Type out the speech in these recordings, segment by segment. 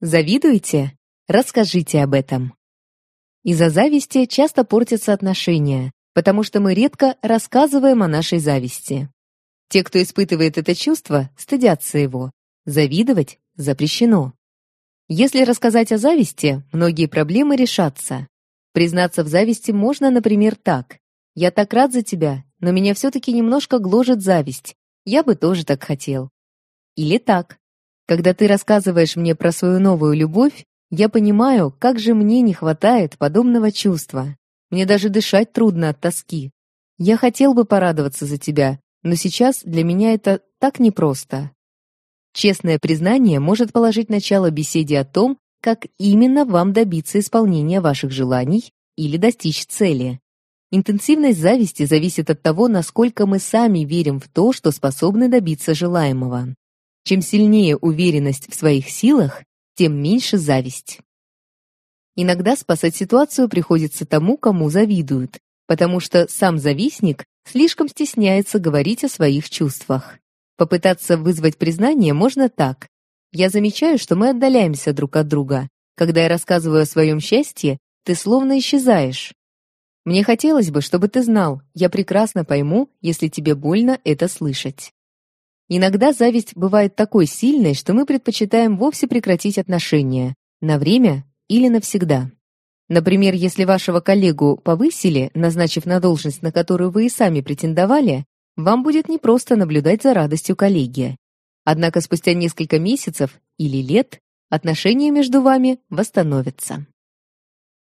Завидуете? Расскажите об этом. Из-за зависти часто портятся отношения, потому что мы редко рассказываем о нашей зависти. Те, кто испытывает это чувство, стыдятся его. Завидовать запрещено. Если рассказать о зависти, многие проблемы решатся. Признаться в зависти можно, например, так. «Я так рад за тебя, но меня все-таки немножко гложет зависть. Я бы тоже так хотел». Или так. Когда ты рассказываешь мне про свою новую любовь, я понимаю, как же мне не хватает подобного чувства. Мне даже дышать трудно от тоски. Я хотел бы порадоваться за тебя, но сейчас для меня это так непросто. Честное признание может положить начало беседе о том, как именно вам добиться исполнения ваших желаний или достичь цели. Интенсивность зависти зависит от того, насколько мы сами верим в то, что способны добиться желаемого. Чем сильнее уверенность в своих силах, тем меньше зависть. Иногда спасать ситуацию приходится тому, кому завидуют, потому что сам завистник слишком стесняется говорить о своих чувствах. Попытаться вызвать признание можно так. Я замечаю, что мы отдаляемся друг от друга. Когда я рассказываю о своем счастье, ты словно исчезаешь. Мне хотелось бы, чтобы ты знал, я прекрасно пойму, если тебе больно это слышать. Иногда зависть бывает такой сильной, что мы предпочитаем вовсе прекратить отношения на время или навсегда. Например, если вашего коллегу повысили, назначив на должность, на которую вы и сами претендовали, вам будет непросто наблюдать за радостью коллеги. Однако спустя несколько месяцев или лет отношения между вами восстановятся.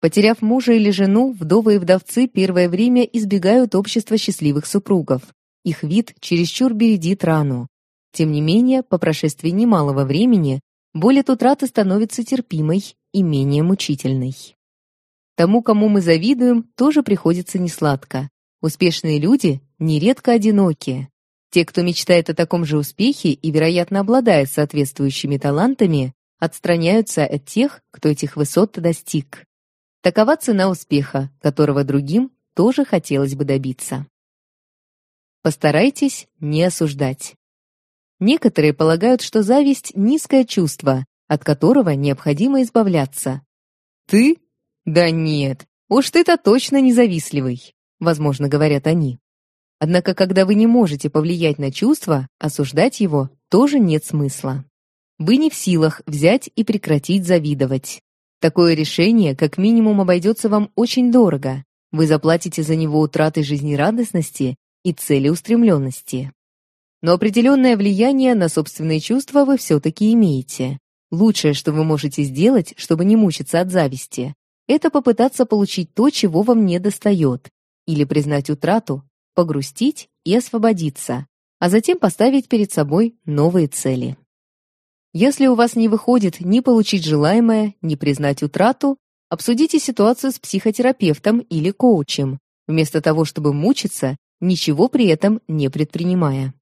Потеряв мужа или жену, вдовы и вдовцы первое время избегают общества счастливых супругов. Их вид чересчур бередит рану. Тем не менее, по прошествии немалого времени боль от утраты становится терпимой и менее мучительной. Тому, кому мы завидуем, тоже приходится несладко. Успешные люди нередко одинокие. Те, кто мечтает о таком же успехе и, вероятно, обладает соответствующими талантами, отстраняются от тех, кто этих высот достиг. Такова цена успеха, которого другим тоже хотелось бы добиться. Постарайтесь не осуждать. Некоторые полагают, что зависть – низкое чувство, от которого необходимо избавляться. «Ты? Да нет, уж ты-то точно независтливый», – возможно, говорят они. Однако, когда вы не можете повлиять на чувство, осуждать его тоже нет смысла. Вы не в силах взять и прекратить завидовать. Такое решение как минимум обойдется вам очень дорого. Вы заплатите за него утраты жизнерадостности и целеустремленности но определенное влияние на собственные чувства вы все-таки имеете. Лучшее, что вы можете сделать, чтобы не мучиться от зависти, это попытаться получить то, чего вам не достает, или признать утрату, погрустить и освободиться, а затем поставить перед собой новые цели. Если у вас не выходит ни получить желаемое, ни признать утрату, обсудите ситуацию с психотерапевтом или коучем, вместо того, чтобы мучиться, ничего при этом не предпринимая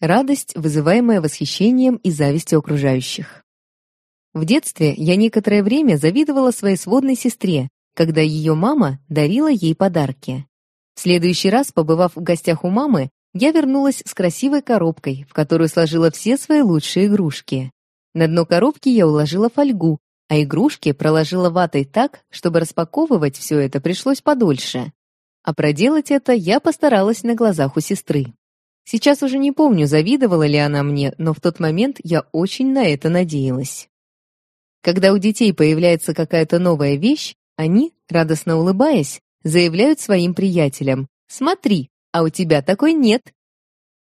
радость, вызываемая восхищением и завистью окружающих. В детстве я некоторое время завидовала своей сводной сестре, когда ее мама дарила ей подарки. В следующий раз, побывав в гостях у мамы, я вернулась с красивой коробкой, в которую сложила все свои лучшие игрушки. На дно коробки я уложила фольгу, а игрушки проложила ватой так, чтобы распаковывать все это пришлось подольше. А проделать это я постаралась на глазах у сестры. Сейчас уже не помню, завидовала ли она мне, но в тот момент я очень на это надеялась. Когда у детей появляется какая-то новая вещь, они, радостно улыбаясь, заявляют своим приятелям «Смотри, а у тебя такой нет».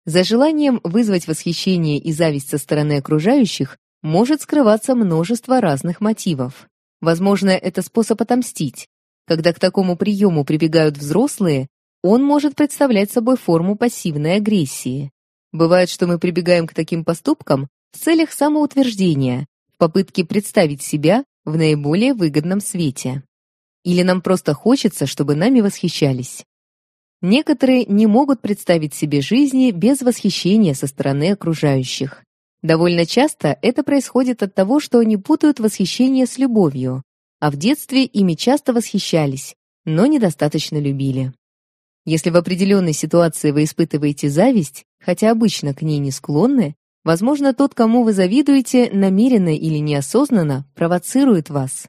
За желанием вызвать восхищение и зависть со стороны окружающих может скрываться множество разных мотивов. Возможно, это способ отомстить. Когда к такому приему прибегают взрослые, он может представлять собой форму пассивной агрессии. Бывает, что мы прибегаем к таким поступкам в целях самоутверждения, в попытке представить себя в наиболее выгодном свете. Или нам просто хочется, чтобы нами восхищались. Некоторые не могут представить себе жизни без восхищения со стороны окружающих. Довольно часто это происходит от того, что они путают восхищение с любовью, а в детстве ими часто восхищались, но недостаточно любили. Если в определенной ситуации вы испытываете зависть, хотя обычно к ней не склонны, возможно, тот, кому вы завидуете, намеренно или неосознанно провоцирует вас.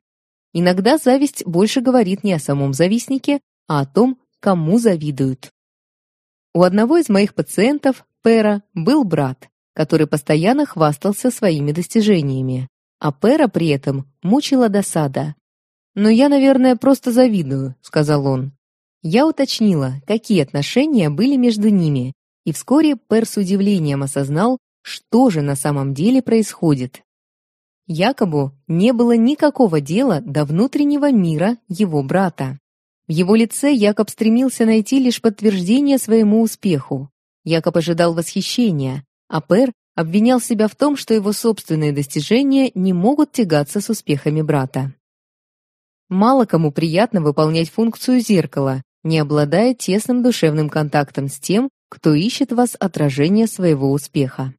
Иногда зависть больше говорит не о самом завистнике, а о том, кому завидуют. У одного из моих пациентов, Пера, был брат, который постоянно хвастался своими достижениями, а Пера при этом мучила досада. «Но я, наверное, просто завидую», — сказал он. Я уточнила, какие отношения были между ними, и вскоре Пер с удивлением осознал, что же на самом деле происходит. Якобы не было никакого дела до внутреннего мира его брата. В его лице Якоб стремился найти лишь подтверждение своему успеху. Якоб ожидал восхищения, а Пер обвинял себя в том, что его собственные достижения не могут тягаться с успехами брата. Мало кому приятно выполнять функцию зеркала, не обладая тесным душевным контактом с тем, кто ищет вас отражение своего успеха.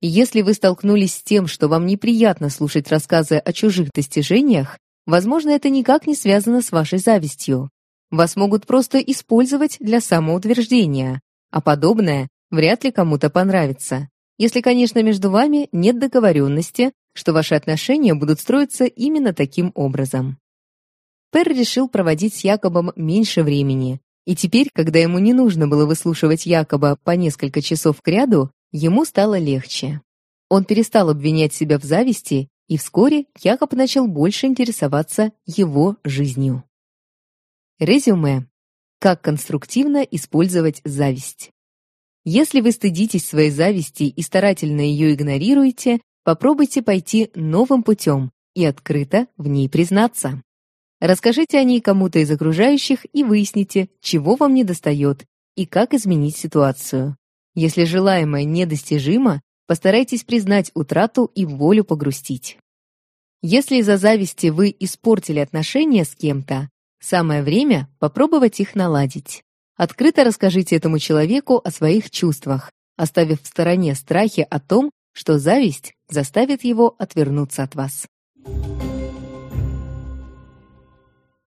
Если вы столкнулись с тем, что вам неприятно слушать рассказы о чужих достижениях, возможно, это никак не связано с вашей завистью. Вас могут просто использовать для самоутверждения, а подобное вряд ли кому-то понравится. Если, конечно, между вами нет договоренности, что ваши отношения будут строиться именно таким образом. Пер решил проводить с Якобом меньше времени. И теперь, когда ему не нужно было выслушивать Якоба по несколько часов кряду, ему стало легче. Он перестал обвинять себя в зависти, и вскоре Якоб начал больше интересоваться его жизнью. Резюме. Как конструктивно использовать зависть. Если вы стыдитесь своей зависти и старательно ее игнорируете, попробуйте пойти новым путем и открыто в ней признаться. Расскажите о ней кому-то из окружающих и выясните, чего вам недостает и как изменить ситуацию. Если желаемое недостижимо, постарайтесь признать утрату и волю погрустить. Если из-за зависти вы испортили отношения с кем-то, самое время попробовать их наладить. Открыто расскажите этому человеку о своих чувствах, оставив в стороне страхи о том, что зависть заставит его отвернуться от вас. Thank you.